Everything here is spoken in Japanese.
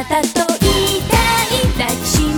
なたと言いたい抱きし